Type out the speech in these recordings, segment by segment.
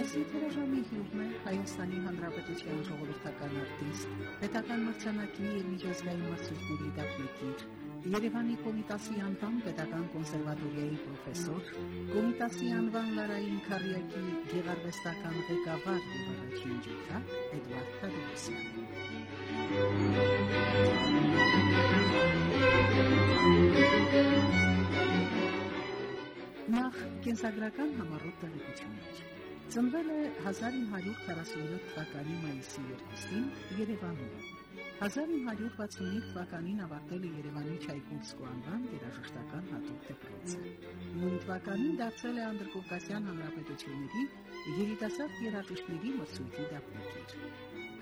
Այս եթերաժամի հյուրն է Հայաստանի Հանրապետության ժողովրդական արտիստ, պետական մրցանակի եւ միջազգային մրցույթների դափնեկիր, Երևանի Կոմիտասի անդամ պետական կոնսերվատորիայի պրոֆեսոր, Կոմիտասի անվան Լարային Քարյակի գեղարվեստական ղեկավար եւ առաջին ջութակ Էդվարդ Թադևոսյան։ Նախ կենսագրական համառոտ տեղեկություններ։ Ծնվել է 1947 թվականի մայիսի 2-ին Երևանում։ 1965 թվականին ավարտել է Երևանի Չայկովսկու անվան երաժշտական հատուկ դպրոցը։ Նույն թվականին դարձել է Անդրկովկասյան հանրապետությունների երիտասարդ երաժիշտների մրցույթի դափնեկիր։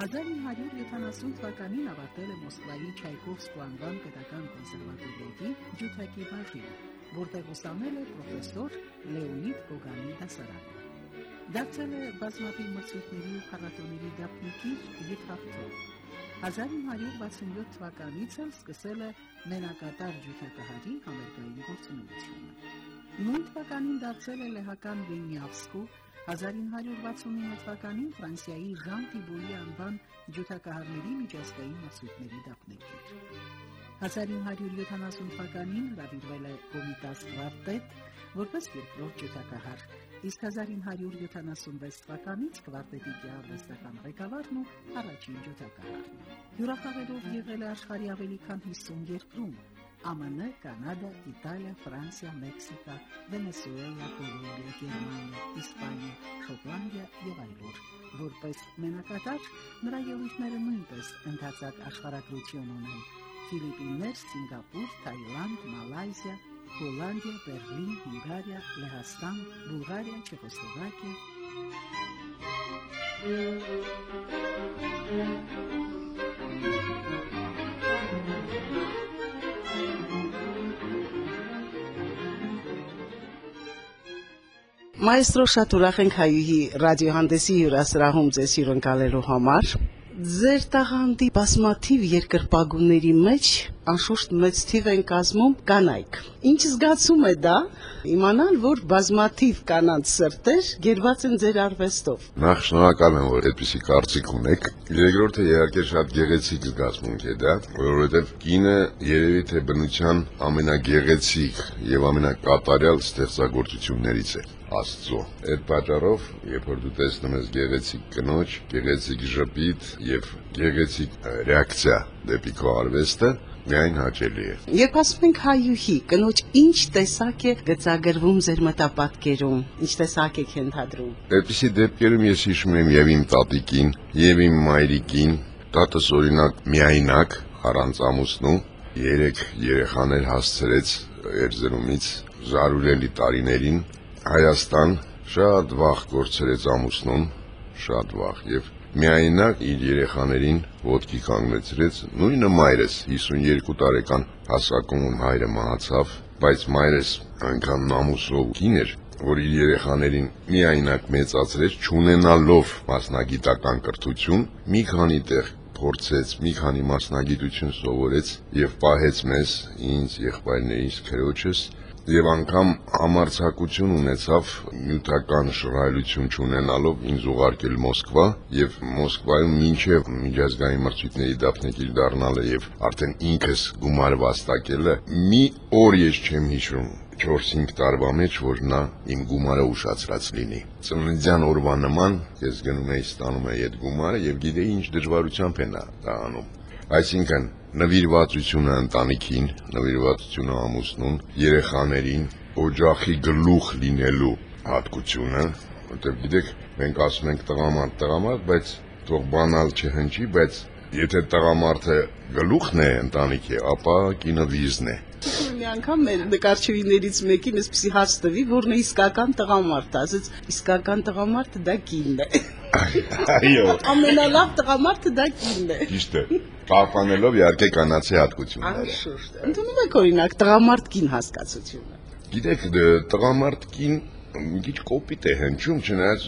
1970 թվականին ավարտել է Մոսկվայի Չայկովսկու անվան պետական կոնսերվատորիայի ջութակի բաժին, որտեղ ուսանել է պրոֆեսոր Լեոնիդ Գոգանի դասարանում։ Դարձել է բազմաթիվ մրցույթների ու փառատոների դափնեկիր եւ հաղթող։ 1967 թվականից էլ սկսել է մենակատար ջութակահարի համերգային գործունեությունը։ Նույն թվականին դարձել է լեհական Վենյավսկու 1969 թվականին Ֆրանսիայի Ժան Տիբոյի անվան ջութակահարների միջազգային մրցույթների դափնեկիր։ 1970 թվականին հրավիրվել է Կոմիտաս կվարտետ որպես երկրորդ ջութակահար, իսկ 1976 թվականից կվարտետի գեղարվեստական ղեկավարն ու առաջին ջութակահարն։ Յուրախաղերով եղել է աշխարհի ավելի քան 50 երկրում, ԱՄՆ, Կանադա, Իտալիա, Ֆրանսիա, Մեքսիկա, Վենեսուելա, Կոլումբիա, Գերմանիա, Իսպանիա, Շոտլանդիա եւ այլուր։ Որպես մենակատար նրա ելույթները նույնպես ընդհանրակ աշխարհագրություն ունեն։ Ֆիլիպիններ, Սինգապուր, Թայլանդ, Մալայզիա, Հոլանդիա, Բերլին, Հունգարիա, Լեհաստան, Բուլղարիա, Չեխոսլովակիա։ Մայստրո շատ ուրախ ենք հայուհի ռադիոհանդեսի հյուրասրահում ձեզ հյուրընկալելու համար։ Ձեր տաղանդի բազմաթիվ երկրպագուների մեջ անշուշտ մեծ թիվ են կազմում կանայք։ Ինչ զգացում է դա իմանալ, որ բազմաթիվ կանանց սրտեր գերված են ձեր արվեստով։ Նախ շնորհակալ եմ, որ այդպիսի կարծիք ունեք։ Երկրորդը իհարկե շատ գեղեցիկ զգացմունք է դա, որովհետև կինը երևի թե բնության ամենագեղեցիկ եւ ամենակատարյալ ստեղծագործություններից է։ Աստծո։ Այդ պատճառով, երբ որ դու տեսնում ես գեղեցիկ կնոջ, գեղեցիկ ժպիտ եւ գեղեցիկ ռեակցիա դեպի քո արվեստը, միայն հաճելի է։ Երբ ասում ենք հայուհի, կնոջ ինչ տեսակ է գծագրվում ձեր մտապատկերում, ինչ տեսակ եք ենթադրում։ Այդպիսի դեպքերում ես հիշում եմ եւ իմ տատիկին, եւ իմ մայրիկին, տատս օրինակ միայնակ առանց ամուսնու, երեք երեխաներ հասցրեց Երզերումից զարուրելի տարիներին Հայաստան շատ վաղ կորցրեց ամուսնուն, շատ վաղ եւ միայնակ իր երեխաներին ոտքի կանգնեցրեց նույնը մայրս 52 տարեկան հասակում հայրը մահացավ բայց մայրս այնքան նամուսով կին էր որ իր երեխաներին միայնակ մեծացրեց ճանենալով մասնագիտական կրթություն մի քանի տեղ փորձեց մի քանի մասնագիտություն սովորեց եւ պահեց մեզ ինձ եղբայրներիս քրոջս եւ անգամ համարցակություն ունեցավ նյութական շռայլություն ունենալով ինձ ուղարկել Մոսկվա եւ Մոսկվայում մինչեւ միջազգային մրցույթների դափնեկիր դառնալը եւ արդեն ինքս գումար վաստակելը մի օր ես չեմ հիշում 4-5 տարվա մեջ որ նա իմ գումարը ուշացրած լինի ծննդյան օրվա նման ես գնում եի ստանում եի այդ գումարը եւ գիտեի ինչ դժվարությամբ է նա դա անում այսինքն նվիրվածությունը ընտանիքին, նվիրվածությունը ամուսնուն, երեխաներին, օջախի գլուխ լինելու հատկությունը, որտեղ գիտեք, մենք ասում ենք տղամարդ, տղամարդ, բայց թող բանալ չհնչի, բայց եթե տղամարդը գլուխն է ընտանիքի, ապա կինը վիզն է։ անգամ մեր նկարչուհիներից մեկին էսպիսի հարց տվի, որն է իսկական տղամարդը, ասաց իսկական տղամարդը դա կինն է։ Այո, Ամենալավ տղամարդը դա կինն է։ ճիշտ է։ Կապանելով իհարկե կանացի հատկությունները։ Անշուշտ։ Ընդունում եք օրինակ տղամարդ կին հասկացությունը։ Գիտեք, դ- տղամարդ կին մի քիչ կոպիտ է հնչում, չնայած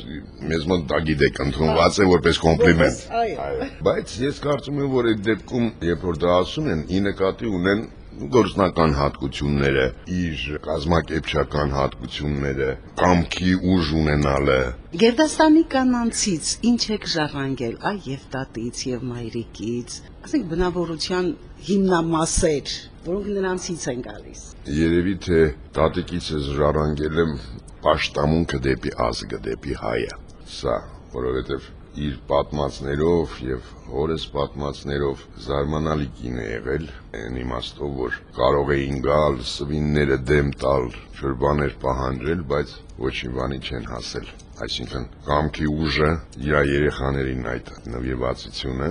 մեզ մոտ դա գիտեք ընդունված է որպես կոմպլիմենտ։ այո։ Բայց ես կարծում եմ, որ այդ դեպքում, երբ որ դա ասում են, ի նկատի ունեն գործնական հատկությունները, իր կազմակերպչական հատկությունները, կամքի ուժ ունենալը, Գերդաստանի կանանցից ինչ եք ժառանգել, այ եւ տատից եւ մայրիկից, ասենք բնավորության հիմնամասեր, որոնք նրանցից են գալիս։ Երևի թե տատիկից ես ժառանգել եմ պաշտամունքը դեպի ազգը, դեպի հայը։ Սա, որովհետև իր պատմածներով եւ հորս պատմածներով զարմանալի կին է եղել, այն իմաստով, որ կարող էին գալ սվինները դեմ տալ, չորբաներ պահանջել, բայց ոչինչ բանի չեն հասել։ Այսինքն կամքի ուժը իր երեխաներին այդ նվիրվածությունը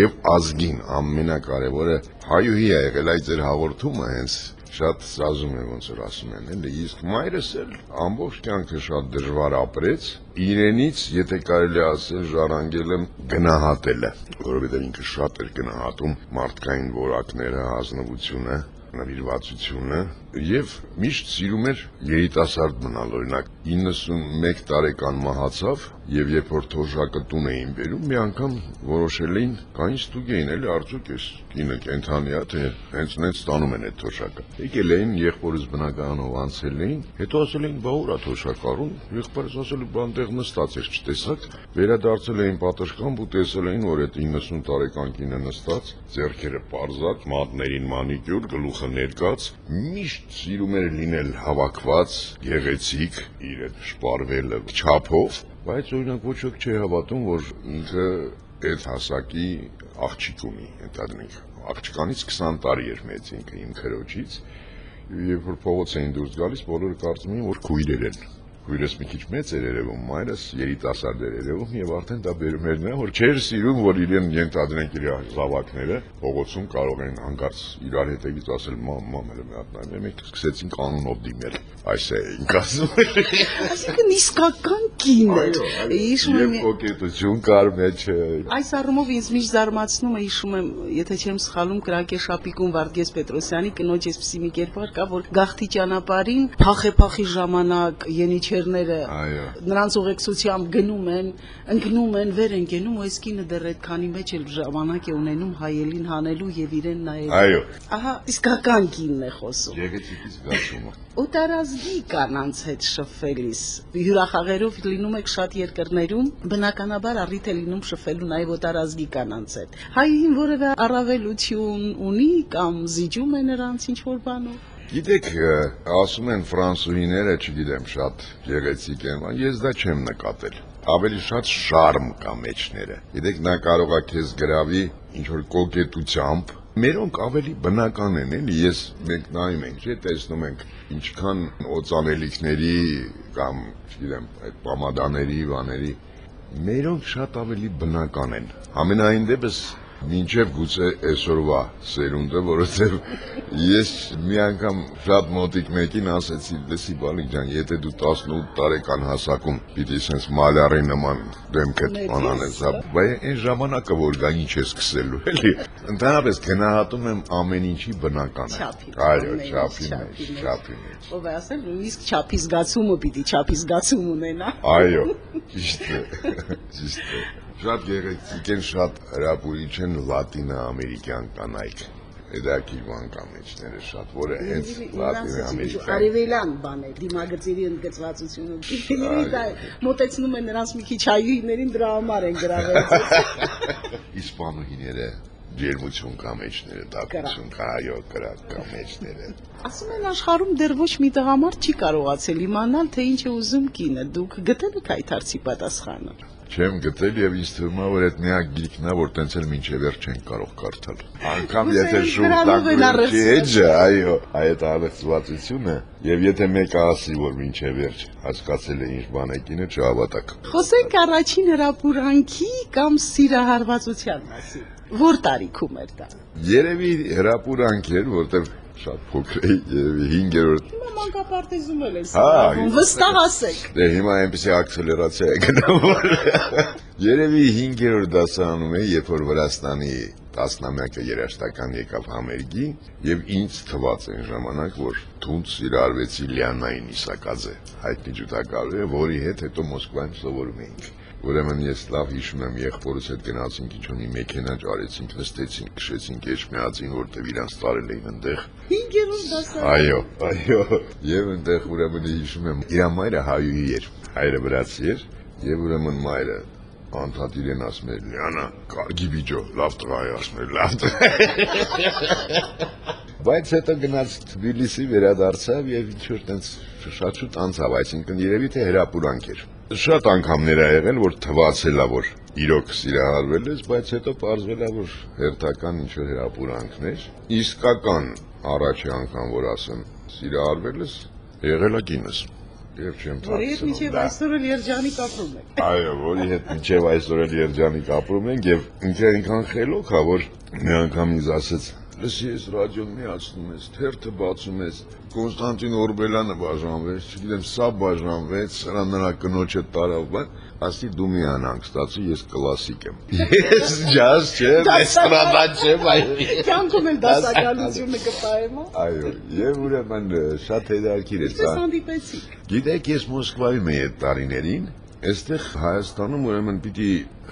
եւ ազգին ամենակարևորը հայուհի է եղել այդ ձեր հաղորդումը հենց շատ սազում է ոնց որ ասում են էլի իսկ մայրս էլ ամբողջ կյանքը շատ դժվար ապրեց իրենից եթե կարելի ասել ժառանգել եմ գնահատելը որովհետև ինքը շատ էր գնահատում մարդկային որակները ազնվությունը նվիրվածությունը եւ միշտ սիրում էր երիտասարդ մնալ օրինակ 91 տարեկան մահացավ եւ երբ որ թոշակը տուն էին բերում մի անգամ որոշել էին կային ստուգեին էլի արդյոք էս կինը կենթանի է թե հենց նենց ստանում են այդ թոշակը եկել էին եղբորս բնականով անցել էին հետո ասել էին բա ուր է թոշակառուն եղբորս ասել բանտեղ նստած էր չտեսակ վերադարձել էին պատշգամբ ու տեսել էին որ այդ 90 տարեկան կինը նստած ձեռքերը պարզած մատներին մանիկյուր գլուխը ներկած միշտ սիրում էր լինել հավաքված գեղեցիկ իր այդ շպարվելը չափով բայց օրինակ ոչ ոք չի հավատում որ ինքը այդ հասակի աղջիկ ունի ընդհանրենք աղջկանից 20 տարի էր մեծ ինքը իմ քրոջից երբ որ փողոց էին դուրս գալիս բոլորը կարծում էին որ քույրեր են քույրս մի քիչ մեծ էր երևում մայրս երիտասարդ էր երևում եւ արդեն դա բերում էր նա որ չէր սիրում որ իրեն ենթադրենք իր զավակները փողոցում կարող են հանկարծ իրար հետևից ասել մամ մամ էլ մի հատ նայում մենք սկսեցինք անունով դիմել այս է ինք ասում Այսինքն իսկական կին էր։ Հիշում եմ կոկետություն կար մեջը Այս առումով ինձ միշտ զարմացնում է, հիշում եմ, եթե չեմ սխալում, Կրակե Շապիկուն Վարդգես Պետրոսյանի կնոջ էսպիսի մի կերպար կա, որ գախտի ճանապարհին փախե-փախի ժամանակ յենիչերները Այո։ նրանց ուղեկցությամբ գնում են, ընկնում են, վեր են գնում, ու այս կինը դեռ այդքանի մեջ էլ ժամանակ է ունենում հայելին հանելու եւ իրեն նայելու։ Այո Ահա իսկական կինն է խոսում։ Գեղեցիկի զգացումը Օտարազգի կանանց հետ շփվելիս հյուրախաղերով լինում եք շատ երկրներում, բնականաբար առիթ է լինում շփվելու նաև օտարազգի կանանց հետ։ Հային որևէ առավելություն ունի կամ զիջում է նրանց ինչ որ բանով։ Գիտեք, ասում են ֆրանսուհիները, չգիտեմ, շատ գեղեցիկ են, ես դա չեմ նկատել։ Ավելի շատ շարմ կա մեջները։ Գիտեք, նա կարող է քեզ գրավի ինչ որ կոկետությամբ, մերոնք ավելի բնական են, էլի ես մենք նայում ենք, չէ, տեսնում ենք ինչքան օծանելիքների կամ, չգիտեմ, այդ պամադաների, բաների, մերոնք շատ ավելի բնական են։ Ամենայն դեպս Մինչև գուցե այսօրվա սերունդը, որովհետև ես մի անգամ շատ մոտիկ մեկին ասեցի, լսի բալիկ ջան, եթե դու 18 տարեկան հասակում պիտի sense մալարի նման դեմքդ Ներես, բանանես, հա, հա։ բայց այն ժամանակը որ գա ինչ է սկսելու, էլի։ Ընդհանրապես գնահատում եմ ամեն ինչի բնականը։ Այո, չափի մեջ։ չափի մեջ։ Ով է ասել, նույնիսկ չափի զգացումը պիտի չափի զգացում ունենա։ Այո, ճիշտ է։ Ճիշտ է։ Շատ գեղեցիկ են, շատ հրապուրիչ են լատինա-ամերիկյան կանայք։ Էդակի բան կա մեջները շատ, որը հենց լատինա-ամերիկյան։ Արևելյան բաներ, դիմագծերի ընդգծվածությունը։ Իհարկե դա մոտեցնում են նրանց մի քիչ հայուհիներին դրա համար են գրավել։ Իսպանուհիները ջերմություն կա մեջները, տաքություն կա, այո, կրակ կա մեջները։ Ասում են աշխարհում դեռ ոչ մի տղամարդ չի կարողացել իմանալ, թե ինչ է ուզում կինը։ Դուք գտել եք այդ հարցի պատասխանը։ Չեմ գտել եւ ինձ թվում է որ այդ միակ գիրքն է որ տենց էլ մինչև վերջ չեն կարող կարդալ։ Անկամ եթե շուտ առեղծված։ էջը, այո, այդ առեղծվածությունը եւ եթե մեկը ասի որ մինչև վերջ հասկացել է ինչ բան է կինը չհավատակ։ Խոսենք առաջին հրապուրանքի կամ սիրահարվածության մասին։ Որ տարիքում էր դա։ Երևի հրապուրանք էր, որտեվ շատ փոքր էի, երևի 5-րդ Հիմա մանկապարտեզում էլ ես։ Հա, վստահ ասեք։ Դե հիմա այնպեսի ակսելերացիա է գնում, որ երևի 5-րդ դասարանում էի, երբ որ Վրաստանի տասնամյակը երաշտական եկավ համերգի եւ ինձ թված այն ժամանակ որ թունց սիրարվեցի Լիանային Իսակաձե հայտնի ջութակալու է որի հետ հետո Մոսկվայում սովորում էինք Ուրեմն ես լավ հիշում եմ եղբորս հետ գնացինք իջոնի մեքենա ճարեցինք, նստեցինք, քշեցինք երջմիածին, որտեվ իրանց տարել էին այնտեղ 5-րդ դասարան։ Այո, այո, եւ այնտեղ ուրեմն հիշում եմ, իր մայրը հայուհի էր, հայրը վրացի էր, եւ ուրեմն մայրը անդադիր են ասում էր Լիանա, կարգի վիճո, լավ տղա է ասում էր, լավ տղա։ Բայց հետո գնաց Թբիլիսի վերադարձավ եւ ինչ որ տենց շատ շուտ անցավ, այսինքն երևի թե հրապուրանք էր։ Շատ անգամներ ա եղել, որ թվացել ա, որ իրոք սիրահարվել ես, բայց հետո պարզվել ա, որ հերթական ինչ որ հրապուրանքներ, իսկական առաջի անգամ որ ասեմ, սիրահարվել ես, եղել ա կինս։ Եվ չեմ Որի հետ թաքցնում։ միջև այսօր էլ երջանիկ ապրում եք։ Այո, որի հետ մինչև այսօր էլ երջանիկ ապրում ենք եւ ինչ այնքան խելոք ա, որ մի անգամ ինձ ասեց. «Լսի, ես ռադիոն միացնում ես, թերթը բացում ես, Կոնստանտին Օրբելյանը բաժանվեց, չգիտեմ, սա բաժանվեց, սրա նրա կնոջը տարավ, բայց ասի դու մի անանք, ստացի ես կլասիկ եմ։ Ես ջազ չեմ, ես ռադան չեմ, այո։ Կյանքում էլ դասականությունը կտայեմ, հա։ Այո, եւ ուրեմն շատ հետաքրքիր է սա։ հանդիպեցիք։ Գիտեք, ես Մոսկվայում էի այդ տարիներին, այստեղ Հայաստանում ուրեմն պիտի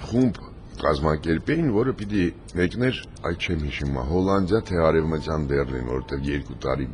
խումբ կազմակերպեին, որը պիտի մեկներ, այդ չեմ հիշում, Հոլանդիա թե Արևմտյան Բերլին, որտեղ երկու տարի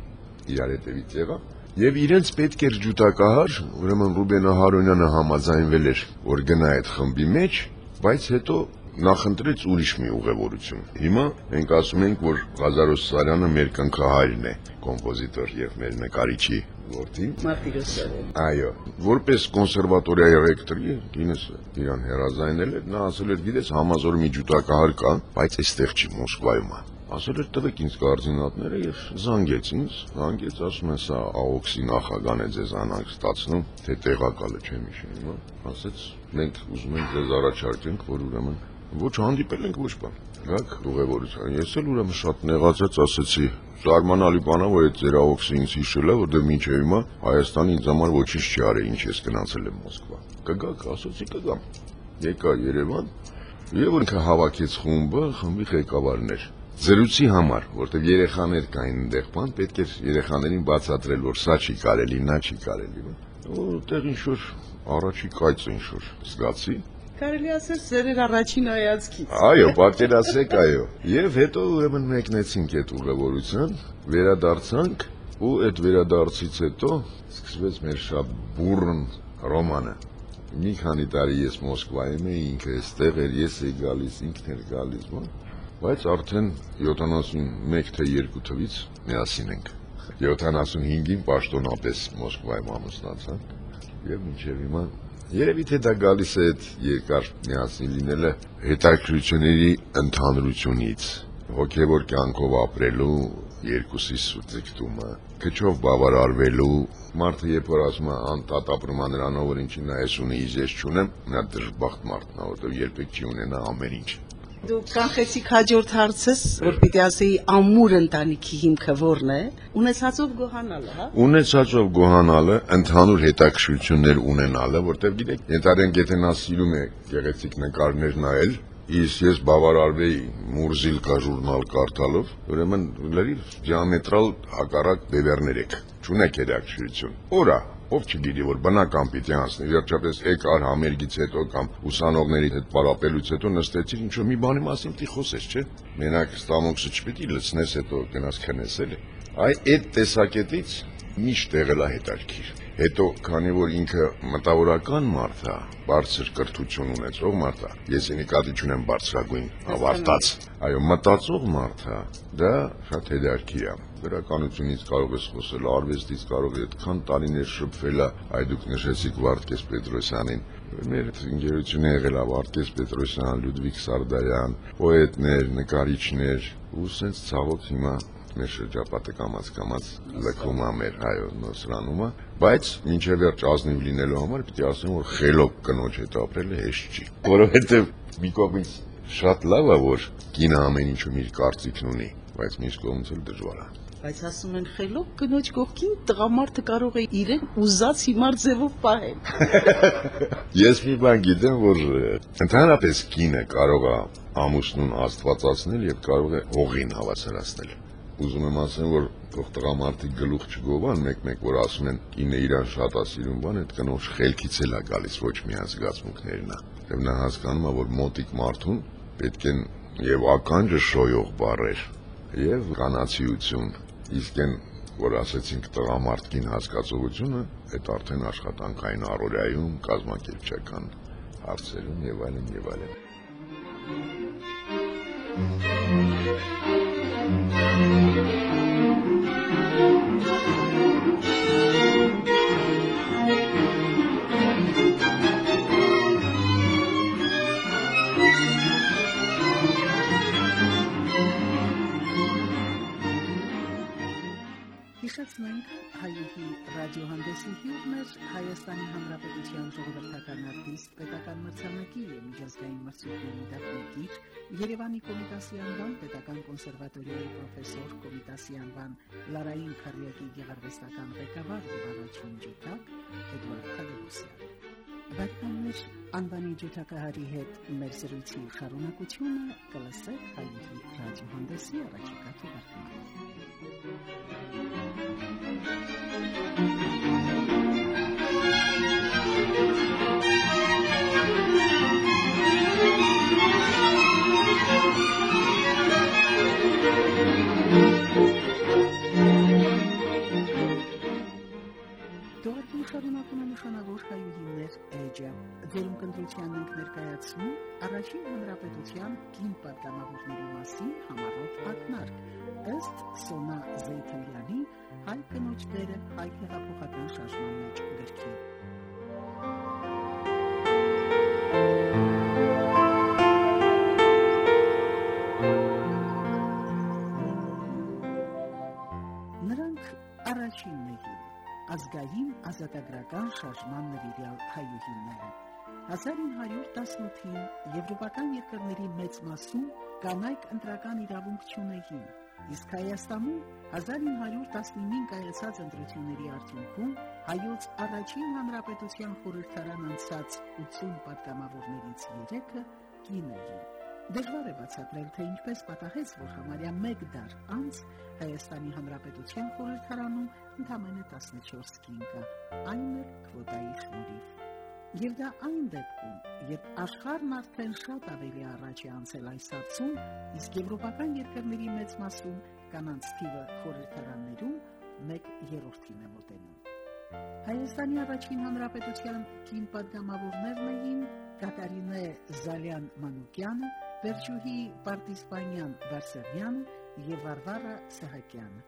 իրար հետևից եղա։ Եվ իրենց պետք էր ջութակահար, ուրեմն Ռուբեն Ահարոնյանը համաձայնվել էր, որ գնա այդ խմբի մեջ, բայց հետո նախընտրեց ուրիշ մի ուղևորություն։ Հիմա մենք ասում ենք, որ Ղազարոս Սարյանը մեր կնքահայրն է, կոմպոզիտոր եւ մեր նկարիչի որդին։ Մարտիրոսյանը։ Այո, որպես կոնսերվատորիայի ռեկտորի ինձ իրան հերազայնել էր, նա ասել էր, գիտես, համազոր մի ջութակահար կա, բայց այստեղ չի Մոսկվայում է։ Ասել էր տվեք ինձ կարձինատները եւ զանգեց ինձ, զանգեց, ասում է, սա ԱՕՔՍ-ի նախագահն է ձեզ անանք ստացնում, թե տեղակալը չեմ հիշում Ասեց, մենք ուզում ենք ձեզ առաջարկենք, որ ուրեմն ոչ հանդիպել ենք ոչ բան։ Գաք ուղևորության։ Ես էլ ուրեմն շատ նեղացած ասեցի, զարմանալի բան է, որ այդ ձեր ԱՕՔՍ-ը ինձ հիշել է, որտեղ մինչև հիմա Հայաստանը ինձ համար ոչինչ չի արել, ինչ ես գնացել եմ Մոսկվա։ Կգաք, ասացի կգամ։ Եկա Երևան, եւ ինքը հավաքեց խումբը, խմբի ղեկավարներ զրույցի համար, որտեղ երեխաներ կային այնտեղ, բան պետք էր երեխաներին բացատրել, որ սա չի կարելի, նա չի կարելի։ Որտեղ ինչ որ առաջի կայծ ինչ որ զգացի, Կարելի ասել սերեր առաջին հայացքից։ Այո, պատկերացեք, այո։ Եվ հետո ուրեմն մեկնեցինք այդ ուղևորության, վերադարձանք ու այդ վերադարձից հետո սկսվեց մեր շատ բուրըն ռոմանը։ Մի քանի տարի ես Մոսկվայում էի, ինքը այստեղ էր, ես էի գալիս, ինքն էր գալիս, Բայց արդեն 71 թե 2 թվից միասին ենք։ 75-ին պաշտոնապես Մոսկվայում ամուսնացանք եւ մինչեւ հիմա Երևի թե դա գալիս է այդ երկար միասին լինելը հետաքրությունների ընդհանրությունից, հոգևոր կյանքով ապրելու երկուսի սուծիկտումը, քչով բավարարվելու, մարդը երբ որ ասում է անտատ ապրում է նրանով, որ ինչին նա ես ունի, ես չունեմ, նա դժբախտ մարդն է, որովհետև երբեք չի ունենա ամեն ինչ։ Դուք կանխեցիք հաջորդ հարցս, որ պիտի ասեի ամուր ընտանիքի հիմքը ո՞րն է։ Ունեցածով գոհանալը, հա։ Ունեցածով գոհանալը, întհանուր հետաքրություններ ունենալը, որտեղ գիտեք, ենթադրենք եթե նա սիրում է գեղեցիկ նկարներ նայել, իսկ ես բավարարվեի Մուրզիլկա ժուրնալ կարդալով, ուրեմն լրիվ դիամետրալ հակառակ բևեռներ եք։ Չունեք հետաքրություն։ Որա Ով չգիտի որ բնական պիտի անցնի վերջապես եկար համերգից հետո կամ ուսանողների հետ պարապելուց հետո նստեցիր ինչ մի բանի մասին պիտի խոսես չէ? Մենակ ստամոքսը չպիտի լցնես հետո գնաս քնես էլի այ այդ տեսակետից միշտ եղել է հետաքրքիր հետո քանի որ ինքը մտավորական մարդ է բարձր կրթություն ունեցող մարդ է ես ինքնատի չունեմ բարձրագույն ավարտած այո մտածող մարդ է դա շատ հետաքրքիր է գրականությունից կարող ես խոսել, արվեստից կարող է այդքան տարիներ շփվել, այ դուք նշեցիք Վարդգես Պետրոսյանին։ Մեր ընկերությունը եղել է Վարդգես Պետրոսյան, Լյուդվիգ Սարդարյան, պոետներ, նկարիչներ, ու սենց ցավոք հիմա մեր շրջապատը կամած-կամած լքում է մեր հայո նոսրանումը, բայց մինչև վերջ ազնիվ լինելու համար պիտի ասեմ, որ խելոք կնոջ հետ ապրելը հեշտ չի, որովհետև մի կողմից շատ լավ է, որ կինը ամեն ինչում իր կարծիքն ունի, բայց մյուս կողմից էլ դժվար է։ բայց ասում են խելոք կնոջ կողքին տղամարդը կարող է իրեն ուզած հիմար ձևով պահել։ Ես մի բան գիտեմ, որ ընդհանրապես կինը կարող է ամուսնուն աստվածացնել եւ կարող է հողին հավասարացնել։ Ուզում եմ ասեմ, որ թող տղամարդիկ գլուխ չգովան, մեկ-մեկ որ ասում են կինը իրան շատ է սիրում, բան այդ կնոջ խելքից էլ է գալիս, ոչ միայն զգացմունքներն է։ Եվ նա հասկանում է, որ մոտիկ մարդուն պետք են եւ ականջը շոյող բառեր եւ կանացիություն իսկ այն որ ասեցինք տղամարդկին հասկացողությունը այդ արդեն աշխատանքային առօրյայում կազմակերպչական հարցերում եւ այլն եւ այլն That's Minecraft? Հայուհի ռադիոհանդեսի հյուրն էր Հայաստանի Հանրապետության ժողովրդական արտիստ պետական մրցանակի եւ միջազգային մրցույթների դափնեկիր Երևանի Կոմիտասի անվան պետական կոնսերվատորիայի պրոֆեսոր Կոմիտասի անվան Լարային Քարյակի գեղարվեստական ղեկավար եւ առաջին ջութակ Էդվարդ Թադևոսյան Բարգաններ անվանի ջութակահարի հետ մեր զրույցի շարունակությունը կլսեք հայուհի ռադիոհանդեսի առաջիկա թողարկմանը շարունակում է նշանավոր հայուհիներ էջը։ Ձերում կնդրության ենք ներկայացնում առաջին հանրապետության կին պատգամավորների մասին համառոտ ակնարկ։ Ըստ Սոնա Զեյթելյանի հայ կնոջ դերը հայ հեղափոխական շարժման մեջ գրքի։ ազատագրական շարժման նվիրյալ հայուհիները։ 1918-ին եվրոպական երկրների մեծ մասում կանայք ընտրական իրավունք չունեին, իսկ Հայաստանում 1919-ին կայացած ընտրությունների արդյունքում հայոց առաջին հանրապետության խորհրդարան անցած 80 պատգամավորներից 3-ը կին էին։ Դժվար է բացատրել, թե ինչպես պատահեց, որ համարյա 1 դար անց Հայաստանի Հանրապետության խորհրդարանում ընդամենը 14 կին կա, այն էլ քվոտայի շնորհիվ։ Եվ դա այն դեպքում, երբ աշխարհն արդեն շատ ավելի առաջ է անցել այս հարցում, իսկ եվրոպական երկրների մեծ մասում կանանց թիվը խորհրդարաններում 1/3-ին է մոտենում։ Հայաստանի առաջին հանրապետության կին պատգամավորներն էին Կատարինե Զալյան Մանուկյանը Վերջուհի Պարտիսպանյան Վարսավյանը եւ Վարվարա Սահակյանը։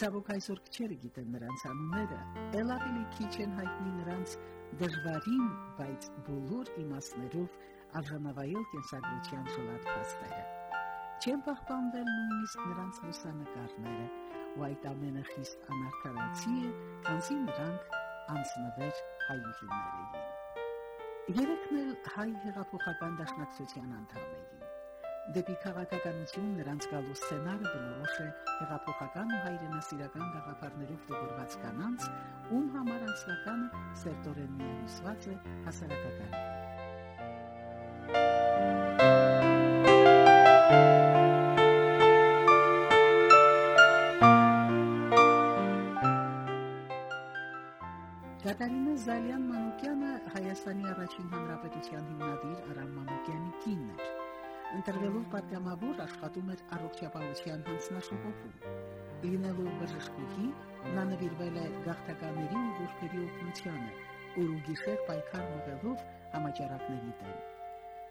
Ցավոք այսօր քչերը գիտեն նրանց անունները, ել ավելի քիչ են հայտնի նրանց դժվարին, բայց բոլոր իմաստներով արժանավայել կենսագրության շլատ փաստերը։ Չեն պահպանվել նույնիսկ նրանց լուսանկարները, ու այդ ամենը խիստ անարդարացի է, քանզի նրանք անձնվեր հայուհիներ էին։ Երեքն էլ հայ հեղափոխական դաշնակցության անդամ էին։ Դեպի քաղաքականություն նրանց գալու սցենարը բնորոշ է հեղափոխական ու հայրենասիրական գաղափարներով տողորված կանանց, ում համար անձնականը սերտորեն միահյուսված է հասարակական։ Կատարինա Զալյան Մանուկյանը Հայաստանի առաջին հանրապետության հիմնադիր Արամ Մանուկյանի կինն էր։ Ընտրվելով պատգամավոր աշխատում էր առողջապահության հանձնաշփոթում։ Լինելով բժշկուհի, նա նվիրվել է գաղթականների ու որբերի օգնությանը, ուր ու գիշեր պայքար մղելով համաճարակների դեմ։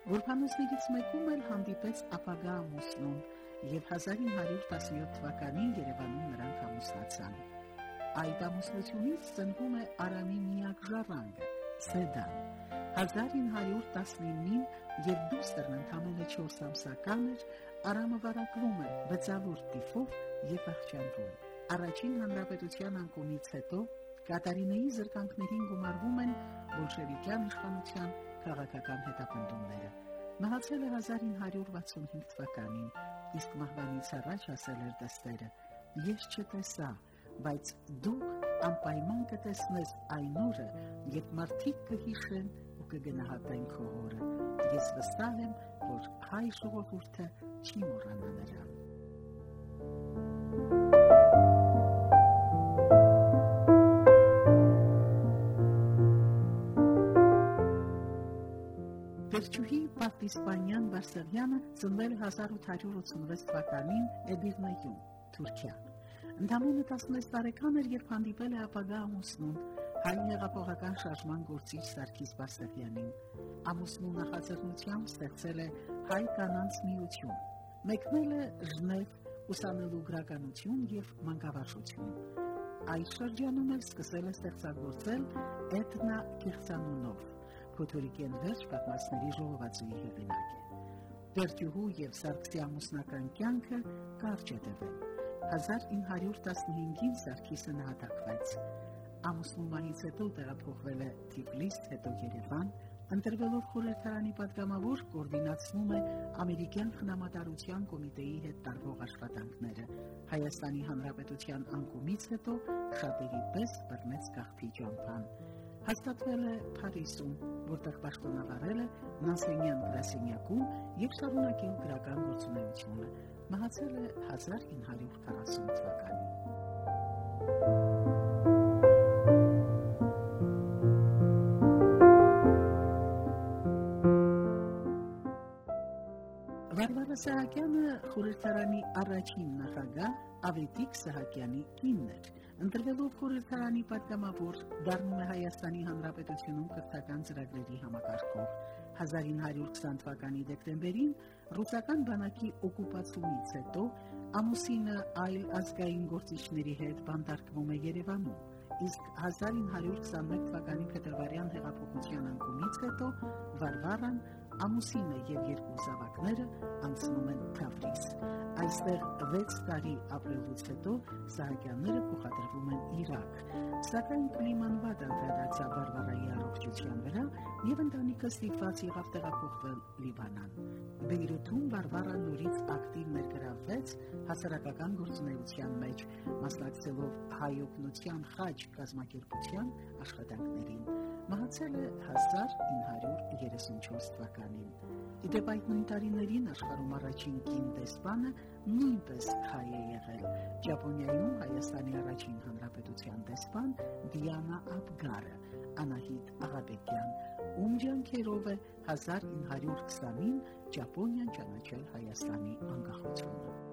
Որփանոցներից մեկում էլ հանդիպեց ապագա ամուսնուն, եւ 1917 թվականին Երևանում նրանք ամուսնացան։ Այդ ամուսնությունից ծնվում է Արամի միակ ժառանգը՝ Սեդան։ 1919-ին, երբ դուստերն ընդամենը 4 ամսական էր, Արամը վարակվում է բծավոր տիֆով եւ աղջանվում։ Առաջին հանրապետության անկումից հետո Կատարինեի զրկանքներին գումարվում են բոլշևիկյան իշխանության քաղաքական հետապնդումները։ Մահացել է 1965 թվականին, իսկ մահվանից առաջ ասել էր դստերը. ես չտեսա, բայց դուք անպայման կտեսնես այն օրը, երբ մարդիկ կհիշեն կգնահատեն քո հորը։ Ես վստահ եմ, որ հայ ժողովուրդը չի մոռանա նրան։ Վերջուհի Պարտիսպանյան Բարսեղյանը ծնվել 1886 թվականին Էդիրնայում, Թուրքիա։ Ընդամենը 16 տարեկան էր, երբ հանդիպել է ապագա ամուսնուն, հայ հեղափոխական շարժման գործիչ Սարգիս Բարսեղյանին։ Ամուսնու նախաձեռնությամբ ստեղծել է հայ կանանց միություն։ Մեկնել է Ժնև ուսանելու գրականություն եւ մանկավարժություն։ Այս շրջանում էլ սկսել է ստեղծագործել Էթնա Կիրցանունով Փոթորիկեն վերջ պատմածների ժողովածուի հեղինակ է։ Վերջուհու եւ Սարգսի ամուսնական կյանքը կարճ է տևել։ 1915-ին Սարգիսը նահատակվեց։ Ամուսնումանից հետո տեղափոխվել է Թիֆլիս, հետո Երևան, ընտրվելով խորհրդարանի падգամավոր կոորդինացնում է ամերիկյան խնամատարության կոմիտեի հետ տարվող աշխատանքները։ Հայաստանի Հանրապետության անկումից հետո շատերի պես բռնեց գաղթի ճամփան։ Հաստատվել է Փարիզում, որտեղ պաշտոնավարել է Նասենյան գրասենյակում եւ շարունակել քաղաքական գործունեությունը։ Մահացել է 1940 թվականին։ Սահակյանը խորհրդարանի առաջին նախագահ Ավետիք Սահակյանի կինն էր։ Ընտրվելով խորհրդարանի պատգամավոր դառնում է Հայաստանի Հանրապետությունում կրթական ծրագրերի համակարգող։ 1920 թվականի դեկտեմբերին ռուսական բանակի օկուպացումից հետո ամուսինը այլ ազգային գործիչների հետ բանտարկվում է Երևանում իսկ 1921 թվականի փետրվարյան հեղափոխության անկումից հետո Վարվարան ամուսինը եւ երկու զավակները անցնում են Թավրիզ։ Այստեղ 6 տարի ապրելուց հետո Սահակյանները փոխադրվում են Իրաք։ Սակայն կլիման վատ անդրադարձավ Վարվարայի առողջության վրա եւ ընտանիքը ստիպված եղավ տեղափոխվել Լիբանան։ Բեյրութում Վարվարան նորից ակտիվ ներգրավվեց հասարակական գործունեության մեջ, մասնակցելով հայօգնության խաչ կազմակերպության աշխատանքներին։ Մահացել է 1934 թվականին։ Իդեպ այդ նույն տարիներին աշխարհում առաջին կին դեսպանը նույնպես հայ է եղել։ Ճապոնիայում Հայաստանի առաջին հանրապետության դեսպան Դիանա Աբգարը, Անահիտ Աղաբեկյան, ում ջանքերով է 1920-ին Ճապոնիան ճանաչել Հայաստանի անկախությունը։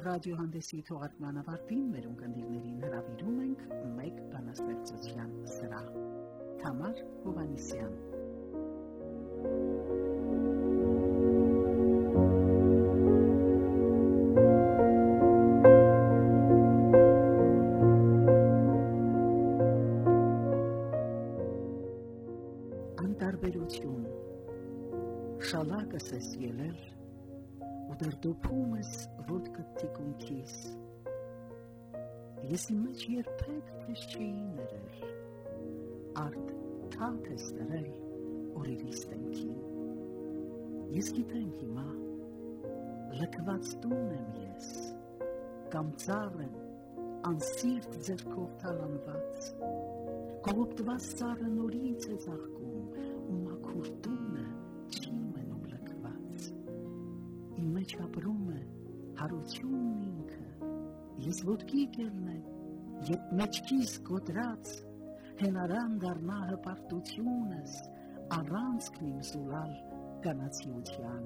ռադիոհանդեսի թողարկման ավարտին մեր ունկնդիրներին հրավիրում ենք մեկ բանաստեղծության սրահ։ Թամար Հովանիսյան Անտարբերություն Շալակս ես ելել ու դեռ դոփում ես ոտքդ թիկունքիս Ես իմ մեջ երբեք քեզ չէի ներել Արդ թանթ ես տրել օրերիս տենքին Ես գիտեմ հիմա լքված տուն եմ ես կամ ծառ եմ անսիրտ ձերքով թալանված Կողոպտված սառը նորից է ծաղկում մեջ ապրում է հարությունն ինքը Ես ոտքի կելնեմ, երբ մեջքիս կոտրած հենարան դառնա հպարտությունս, առանցքն իմ զուլալ կանացիության։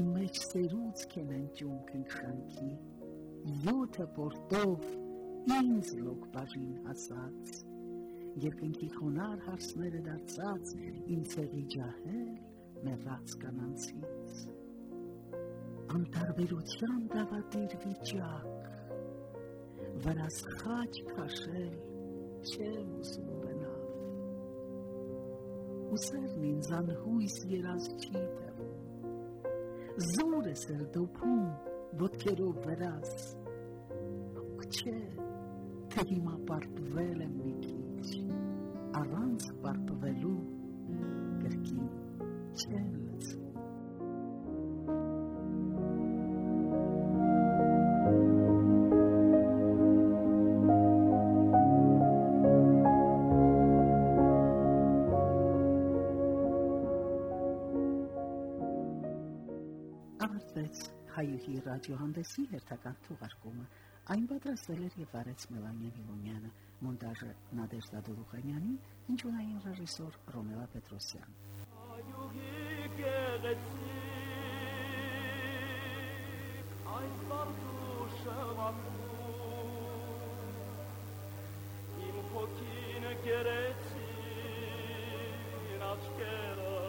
Իմ մեջ սերուց կենեն ճում կնքշանքի, յոթը պորտով ինձ լոկ բաժին հասած, երկնքի խոնար հարսները դարձած, իմ ցեղի ջահել մեռած կանանցից։ Անտարբերության դավատիր վիճակ, վրաս խաչ քաշել չեմ ուզում բնավ։ Ուսերն ինձ անհույս երազ չի տևում։ Զոր ես էլ դոփում ոտքերով վրաս։ Ոք չէ, թե հիմա պարտվել եմ մի քիչ առանց պարտվելու գրքին չեմ լցում հայուհի ռադիոհանդեսի հերթական թողարկումը այն պատրաստել էր եւ վարեց Մելանիա Վիլոնյանը մոնտաժը Նադեժդա Դուլուխանյանի հնչյունային ռեժիսոր Ռոմելա Պետրոսյան հայուհի գեղեցիկ այն բարձու շամապու իմ հոգին գերեցին աչքերը